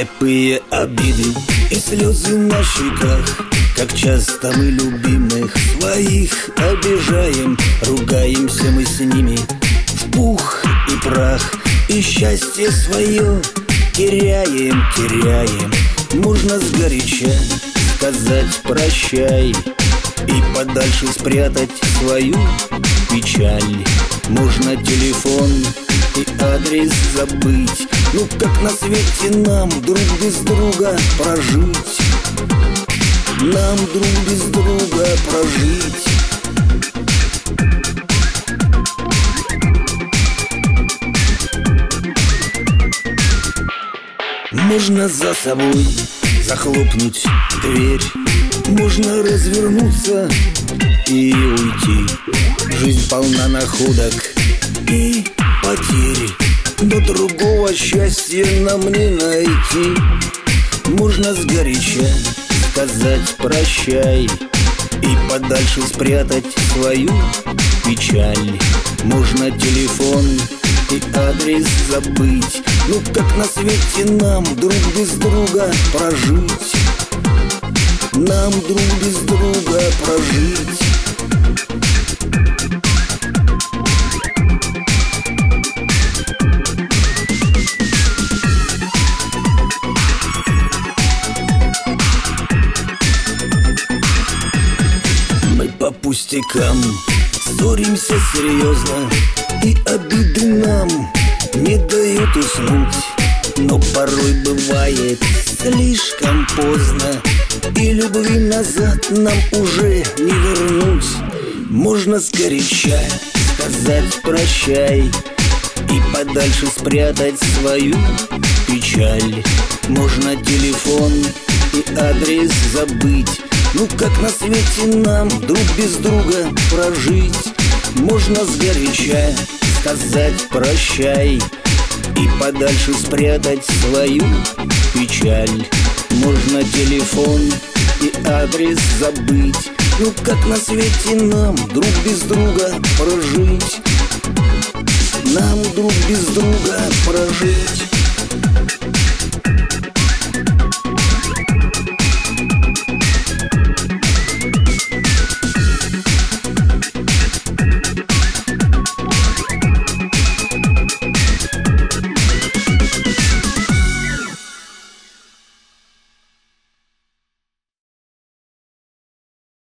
Нелепые обиды и слезы на щеках Как часто мы любимых своих обижаем Ругаемся мы с ними в пух и прах И счастье свое теряем, теряем. Можно сгоряча сказать прощай И подальше спрятать свою печаль. Можно телефон и адрес забыть Ну как на свете нам друг без друга прожить? Нам друг без друга прожить. Можно за собой захлопнуть дверь Можно развернуться и уйти. Жизнь полна находок и потерь Но другого счастья нам не найти. Можно сгоряча сказать прощай И подальше спрятать свою печаль. Можно телефон и адрес забыть. Ну как на свете нам друг без друга прожить? Нам друг без друга прожить по пустякам. Ссоримся серьезно И обиды нам не дают уснуть. Но порой бывает слишком поздно И любви назад нам уже не вернуть. Можно сгоряча сказать прощай И подальше спрятать свою печаль. Можно телефон и адрес забыть Ну как на свете нам друг без друга прожить Можно сгоряча сказать прощай И подальше спрятать свою печаль. Можно телефон и адрес забыть. Ну как на свете нам друг без друга прожить? Нам друг без друга прожить